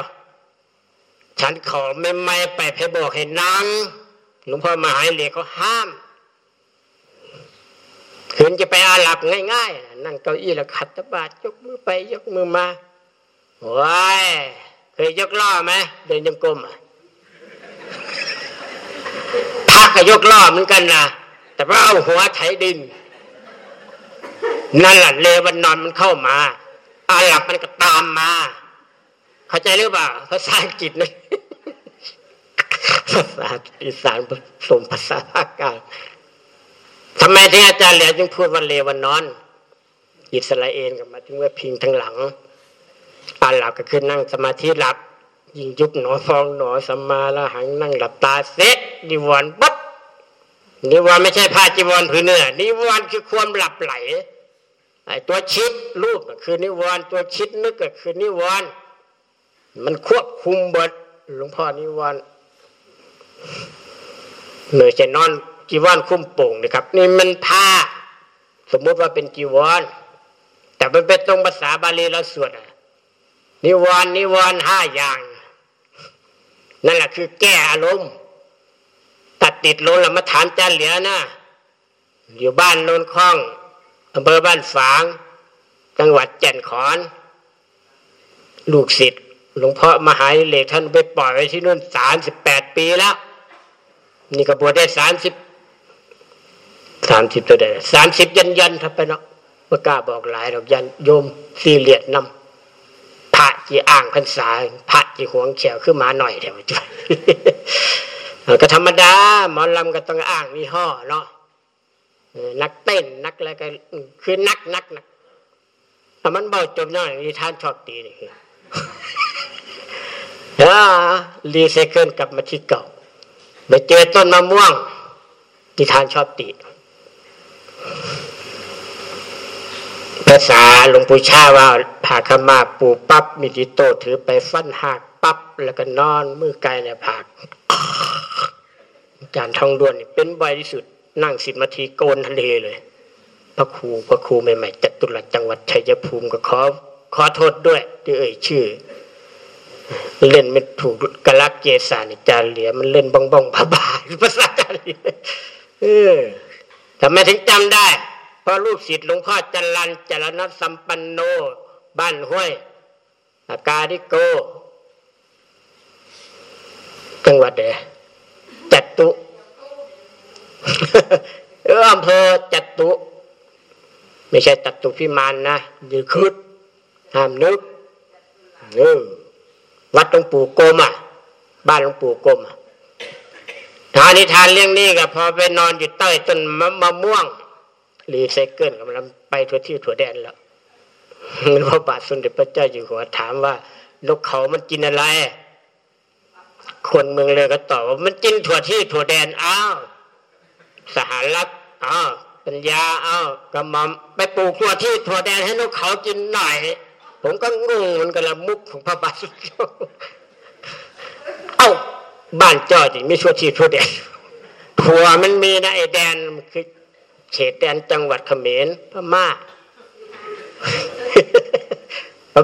ฉันขอไม่ไม่ไปเพบอกให้นั่งหลวงพ่อมหาเหลียเขาห้าม ขืนจะไปอาหลับง่ายๆนั่งเก้าอี้แล้วขัดตบาดยกมือไปยกมือมาว้ายเคยยกล้อไหมเดินยังกลมอะพระก็ยกล้อเหมือนกันนะแต่ว่าเอาหัวไถดิน นั่นแหละเลวันนอนมันเข้ามา อาหลับมันก็ตามมา เข้าใจหรือเปล่าภาษาอังกฤษเลยภาษาอีสานผสมภาษาภาคกลาง ทำไมที่อาจารย์เหลียจึงพูดวันเลวันนอน อิสราเอลกับมาถึงว่าพิงทั้งหลังอาหลับก็คือนั่งสมาธิหลับ ยิงยุบหนอฟองหนอสัมมาละหังนั่งหลับตาเสร็จนิวรณ์ปั๊บนิวรณ์ไม่ใช่ผ้าจีวรผืนเนื้อนิวรณ์คือความหลับไหลไอ้ตัวชิดรูปคือนิวรณ์ตัวชิดนึกก็คือนิวรณ์มันควบคุมบทหลวงพ่อนิวรณ์เหนื่อยจะนอน จีวรคุ้มโป่งนะครับ นี่มันผ้า สมมุติว่าเป็นจีวร แต่มันเป็นตรงภาษาบาลีเราสวดนิวรณ์นิวรณ์ห้าอย่าง นั่นแหละคือแก้อารมณ์ตัดติดลงแล้วมาถามจานเหลือนะอยู่บ้านโนนคล้องอำเภอบ้านฝาง จังหวัดแก่นขอน ลูกศิษย์หลวงพ่อมหาเลท่านไปปล่อยไว้ที่นู่นสามสิบแปดปีแล้ว นี่ก็บวชได้สามสิบ สามสิบตัวได้สามสิบยันยันทับไปเนาะเมื่อกล้าบอกหลายดอกยันโยมสี่เหลียดนำพระจีอ่างพรรษาพระจีหวงเขียวขึ้นมาหน่อยเดี๋ยวจ้ะก็ธรรมดาหมอลำก็ต้องอ้างมีห่อเนาะนักเต้นนักอะไรก็คือนักนักนักแต่มันเบาจมน้อยนี่ท่านชอบตีนี่คือรีไซเคิลกลับมาที่เก่าไปเจอต้นมะม่วงที่ท่านชอบตี ภาษาหลวงปู่ชาว่าผ่าขมาปูปั๊บมีติโตถือไปฟันหักปั๊บแล้วก็นอนมือไกลเนี่ยผากอาจารย์ทองด้วนเป็นบ่อยที่สุด นั่งสิบนาทีโกนทะเลเลย พระครูพระครูใหม่ๆจัตุรัสจังหวัดชัยภูมิก็ขอขอโทษด้วยที่เอ่ยชื่อ เล่นไม่ถูกกะลักเกษานี่จานเหลียมันเล่นบ้องบ้องบ้าบาภาษาจานเหลียเออ ทำไมถึงจำได้ เพราะลูกศิษย์หลวงพ่อจรันจรณสัมปันโน บ้านห้วยอากาดิโก จังหวัดเดจัตุเอออำเภอจัตุ ไม่ใช่จัตุพิมานนะยือคืดห้ามนึกเออวัดหลวงปู่กรมอะ บ้านหลวงปู่กรมอะ นิทานเรื่องนี้ก็พอไปนอนอยู่ใต้ต้นมะมะม่วงรีไซเคิลกำลังไปทั่วที่ทั่วแดนแล้วพระบาทสมเด็จพระเจ้าอยู่หัวถามว่านกเขามันกินอะไร คนเมืองเลยก็ตอบว่ามันกินถั่วที่ถั่วแดนอ้าวสหรัฐอ้าวปัญญาอ้าวกระมอมไปปลูกถั่วที่ถั่วแดนให้นกเขากินหน่อย ผมก็งงมันกระมุกของพระบาทสมเด็จเอ้า บ้านเจ้าจริงไม่ชั่วที่ถั่วแดนถั่วมันมีนะไอ้แดนคือเขตแดนจังหวัดเขมรพม่า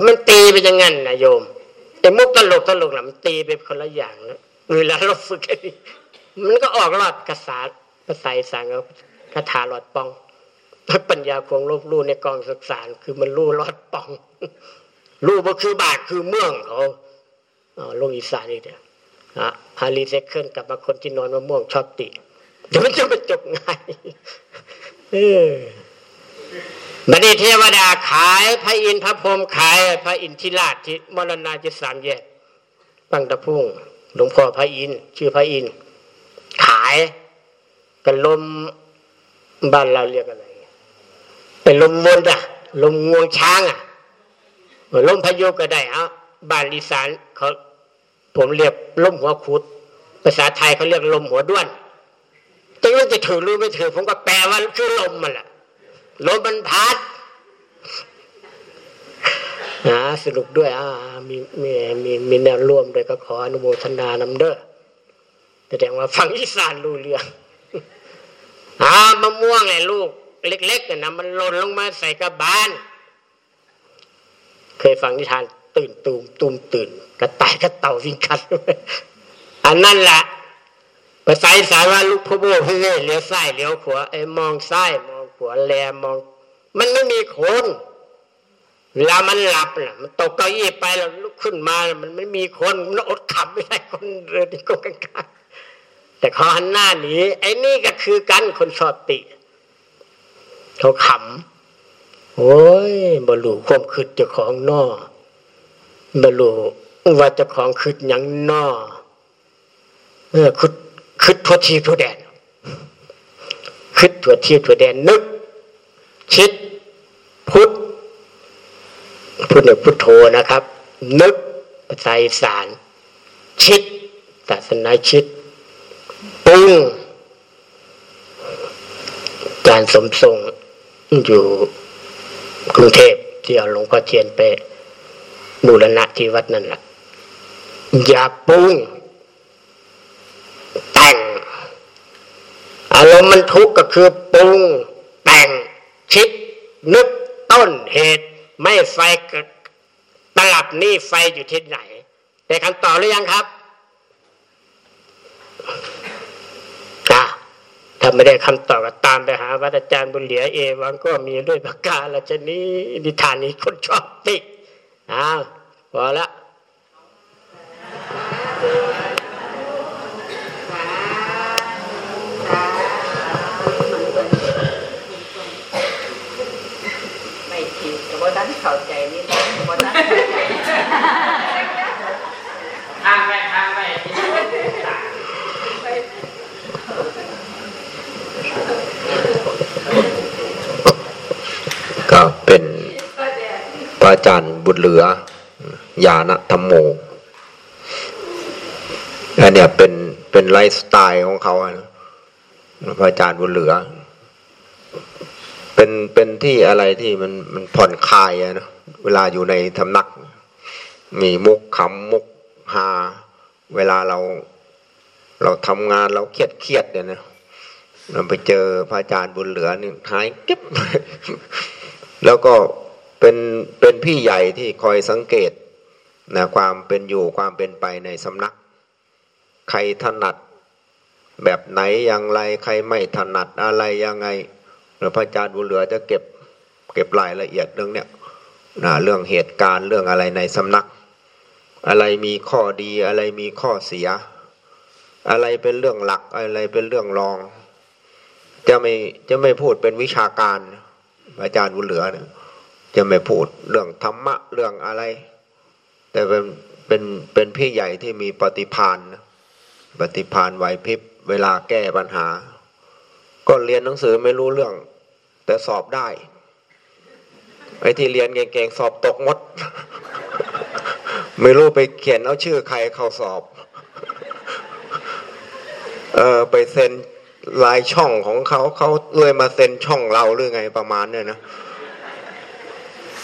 มันตีไปอย่างนั้นนะโยมไอ้มุกตลกตลกนะมันตีไปคนละอย่างนะเวลาเราฝึกไอ้นี่มันก็ออกรอดกระสาภาษาสานเอาคาถาหลอดปองปัญญาคงลบลู่ในกองศึกษาคือมันลู่รอดปองลู่ก็คือบาทคือเมืองเขาอ๋อลงอีสานนี่เดียว อะฮารีเซคเคิลกลับมาคนที่นอนมะม่วงชอบติเดี๋ยวมันจะมาจบง่ายเออบัดเทวดาขายพระอินทร์พระพรหมขาย พระอินทิราชที่มรณาจิตสามแยกปังตะพุ่งหลวงพ่อพระอินทร์ชื่อพระอินทร์ขายกันลมบ้านเราเรียกอะไรเป็นลมมนต์อะลมงวงช้างอะลมพายุก็ได้เอาบ้านอีสานเขา ผมเรียกลมหัวขุด ภาษาไทยเขาเรียกลมหัวด้วนจะรู้จะถือรู้ไม่ถือ ผมก็แปลว่าคือลมมันแหละลมมันพัดนะสรุปด้วยอ่ามีมีมีมีแนวร่วมด้วยก็ขออนุโมทนานำเด้อแสดงว่าฟังอีสานรู้เรื่องอ่ามะม่วงไอ้ลูก เล็กๆนะมันหล่นลงมาใส่กระบาล เคยฟังนิทาน ตื่นตูมตูมตื่น กระต่ายกระเต่าวิ่งกัดอันนั่นแหละภาษาอีสานว่าลูกพ่อโบพ่อเล่เลี้ยวซ้ายเลี้ยวขวาไอ้มองซ้ายมองขวาแลมอง มันไม่มีคนเวลามันหลับน่ะ มันตกเก้าอี้ไปแล้วลุกขึ้นมา มันไม่มีคนมันอดขำไม่ได้คนเดินที่กงกันแต่เขาหันหน้าหนีไอ้นี่ก็คือกันคนชอบติเขาขำโอ้ยบรรลุความคืดเจ้าของนอ บรรลุว่าเจ้าของคืดอย่างนอเออคืดคืดทั่วทีทั่วแดนคืดทั่วทีทั่วแดนนึก คิดพุทธพุทธเนี่ยพุทโธนะครับ นึกภาษาอีสานคิดศาสนาคิดปรุงการสมทรงอยู่กรุงเทพที่เอาหลวงพ่อเทียนไป บูรณะที่วัดนั่นแหละอย่าปรุงแต่งอารมณ์มันทุกข์ก็คือปรุงแต่งคิดนึกต้นเหตุ ไม่ไฟตลับนี่ไฟอยู่ที่ไหนได้คำตอบหรือยังครับถ้าไม่ได้คำตอบก็ตามไปหาวัดอาจารย์บุญเหลียเอวังก็มีด้วยประกาละชนี้นิทานนี้คนชอบติ อ้าวพอละไม่ผิดแต่ว่านั้นเข้าใจนี่แต่ว่านั้นทางไปทางไปก็เป็นพระอาจารย์ บุญเหลือ ญาณธรรมโมอันเนี้ยเป็นเป็นไลฟ์สไตล์ของเขาพระอาจารย์บุญเหลือ เป็นเป็นที่อะไรที่มันมันผ่อนคลายอะนะเวลาอยู่ในทำนัก มีมุกขำมุกหาเวลาเราเราทำงานเราเครียดเครียดเนี่ยนะเราไปเจอพระอาจารย์บุญเหลือนี่หายเก็บ แล้วก็ เป็นเป็นพี่ใหญ่ที่คอยสังเกตนะความเป็นอยู่ความเป็นไปในสำนัก ใครถนัดแบบไหนอย่างไรใครไม่ถนัดอะไรยังไงแล้วพระอาจารย์บุญเหลือจะเก็บเก็บรายละเอียดเรื่องเนี้ยนะเรื่องเหตุการณ์เรื่องอะไรในสำนัก อะไรมีข้อดีอะไรมีข้อเสีย อะไรเป็นเรื่องหลักอะไรเป็นเรื่องรอง จะไม่จะไม่พูดเป็นวิชาการอาจารย์บุญเหลือเนี่ย จะไม่พูดเรื่องธรรมะเรื่องอะไร แต่เป็นเป็นเป็นพี่ใหญ่ที่มีปฏิพานปฏิพานไหวพริบเวลาแก้ปัญหา ก็เรียนหนังสือไม่รู้เรื่อง แต่สอบได้ไอ้ที่เรียนเก่งๆสอบตกมด ไม่รู้ไปเขียนเอาชื่อใครเข้าสอบ เออไปเซ็นลายช่องของเขาเขาเลยมาเซ็นช่องเราหรือไงประมาณเนี่ยนะ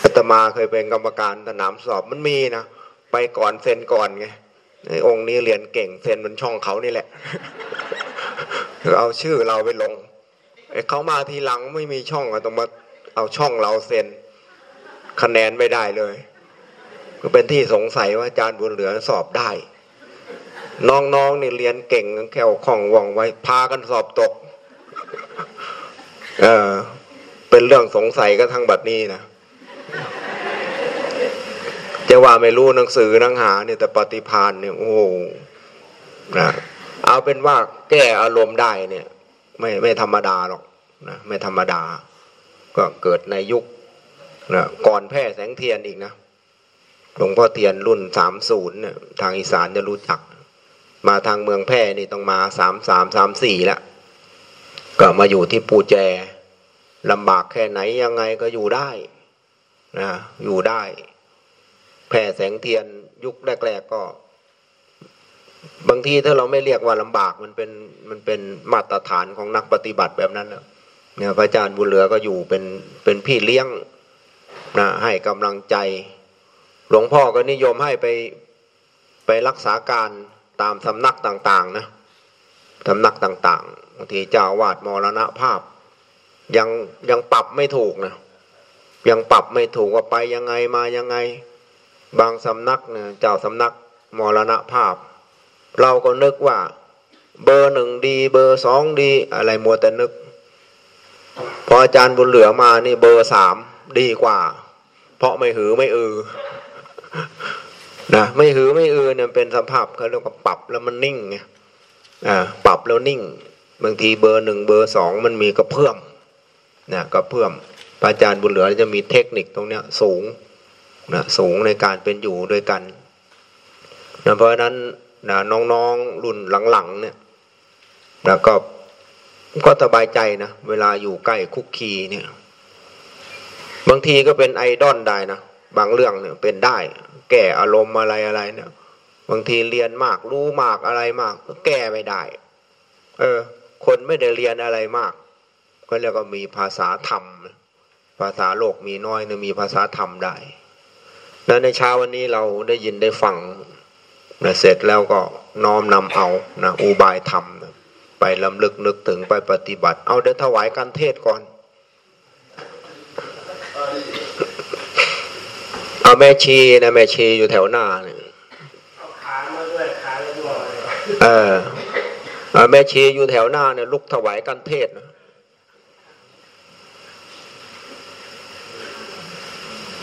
อาตมาเคยเป็นกรรมการสนามสอบมันมีนะไปก่อนเซ็นก่อนไงไอ้องค์นี้เรียนเก่งเซ็นบนช่องเขานี่แหละเอาชื่อเราไปลงไอ้เขามาทีหลังไม่มีช่องอะต้องมาเอาช่องเราเซ็นคะแนนไม่ได้เลย ก็เป็นที่สงสัยว่าอาจารย์บุญเหลือสอบได้ น้องๆนี่เรียนเก่งแค่วคล่องว่องไวพากันสอบตก เออเป็นเรื่องสงสัยก็ทั้งบัดนี้นะ จะว่าไม่รู้หนังสือหนังหาเนี่ยแต่ปฏิพานเนี่ยโอ้โหนะเอาเป็นว่าแก้อารมณ์ได้เนี่ย ไม่ไม่ธรรมดาหรอกนะไม่ธรรมดา ก็เกิดในยุคนะก่อนแพร่แสงเทียนอีกนะหลวงพ่อเทียนรุ่นสามศูนย์เนี่ยทางอีสานจะรู้จัก มาทางเมืองแพร่นี่ต้องมาสามสามสามสี่ล้วก็มาอยู่ที่ปูแจลำบากแค่ไหนยังไงก็อยู่ได้นะอยู่ได้ แพร่แสงเทียนยุคแรกๆก็ บางทีถ้าเราไม่เรียกว่าลำบากมันเป็นมันเป็นมาตรฐานของนักปฏิบัติแบบนั้นนะเนี่ยพระอาจารย์บุญเหลือก็อยู่เป็นเป็นพี่เลี้ยงนะให้กำลังใจ หลวงพ่อก็นิยมให้ไปไปรักษาการตามสำนักต่าง ๆ นะสำนักต่างๆบางทีเจ้าวาดมรณภาพ ยังยังปรับไม่ถูกนะยังปรับไม่ถูกว่าไปยังไงมายังไง บางสำนักเนี่ยเจ้าสำนักมรณภาพ เราก็นึกว่า เบอร์หนึ่งดีเบอร์สองดีอะไรมัวแต่นึก พออาจารย์บุญเหลือมานี่เบอร์สามดีกว่า เพราะไม่หือไม่อือนะไม่หือไม่อือเนี่ยเป็นสภาพเขาเรียกว่าปรับแล้วมันนิ่งไงอ่าปรับแล้วนิ่ง บางทีเบอร์หนึ่งเบอร์สองมันมีกระเพื่อมนะกระเพื่อมอาจารย์บุญเหลือจะมีเทคนิคตรงเนี้ยสูง นะสูงในการเป็นอยู่ด้วยกันนะเพราะฉะนั้นนะน้องๆรุ่นหลังๆเนี่ยนะก็ก็สบายใจนะเวลาอยู่ใกล้คุกคีเนี่ย บางทีก็เป็นไอดอลได้นะบางเรื่องเนี่ยเป็นได้ แก้อารมณ์อะไรอะไรเนี่ย บางทีเรียนมากรู้มากอะไรมาก ก็แก้ไม่ได้ เออ คนไม่ได้เรียนอะไรมากก็เรียกว่ามีภาษาธรรม ภาษาโลกมีน้อยเนี่ยมีภาษาธรรมได้ แล้วในเช้าวันนี้เราได้ยินได้ฟังนะเสร็จแล้วก็น้อมนำเอานะอุบายธรรมนะไปลำลึกนึกถึงไปปฏิบัติ เอาเดินถวายการเทศก่อน เอาแม่ชีนะแม่ชีอยู่แถวหน้าเนี่ยขามาด้วยขาแล้วด้วยเออเอาแม่ชีอยู่แถวหน้าเนี่ยลุกถวายการเทศนะ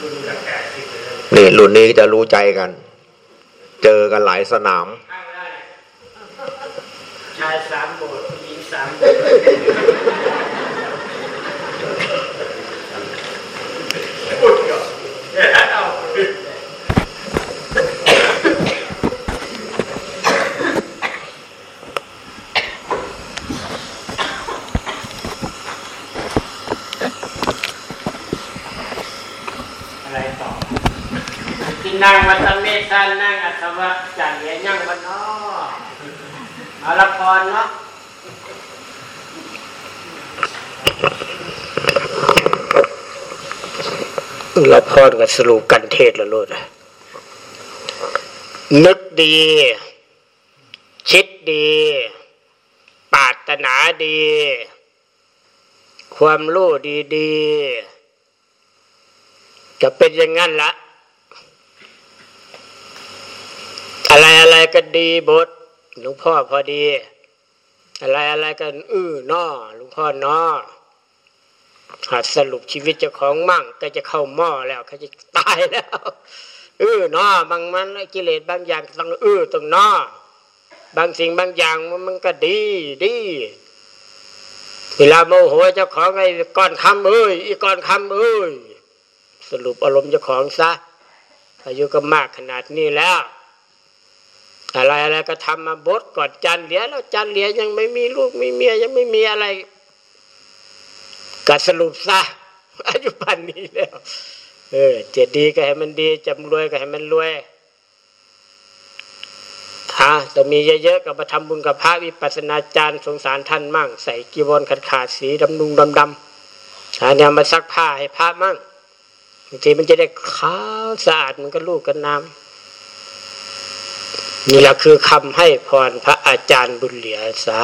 รุ่นกับแปดสิบเลย นี่รุ่นนี้จะรู้ใจกัน เจอกันหลายสนามข้างได้ชายสามโบสถ์ผู้หญิงสามโบสถ์พูดก่อนเอา อะไรต่อ ที่นั่งมาตเมตานนั่งอัศวะจันเยยั่งวันนอเอาละพรเนาะรับพรกับสรุปกันเทศแล้วลูดนึกดี คิดดีปารถนาดี ความรู้ดีๆ จะเป็นอย่างนั้นละอะไรอะไร ก็ดีบทหลวงพ่อพอดี อะไรอะไรกันอื้อนอหลวงพ่อนอหัดสรุปชีวิตเจ้าของมั่งก็จะเข้าหม้อแล้วเขาจะตายแล้วอื้อนอบางมันกิเลสบางอย่างต้องอื้อต้องนอบางสิ่งบางอย่างมันก็ดีดีเวลาโมโหเจ้าของไอ้ก้อนคำเอ้ยอีก้อนคำเอ้ยสรุปอารมณ์เจ้าของซะอายุก็มากขนาดนี้แล้ว อะไรอะไรก็ทำมาบดก่อนจันเหลียแล้วจันเหลียยังไม่มีลูกไมีเมียยังไม่มีอะไรก็สรุปซะอายุปันนี้แล้ว เออจะดีก็ให้มันดีจะรวยก็ให้มันรวยฮะจะมีเยอะๆก็มาทำบุญกับพระวิปัสสนาจารย์สงสารท่านมั่ง ใส่กีวรขาดขาดสีดำนุงดำดำหาเนี่ยมาซักผ้าให้พระมั่งบางทีมันจะได้ขาวสะอาดมันก็ลูกกันน้ำ นี่แหละคือคำให้พรพระอาจารย์บุญเหลียสา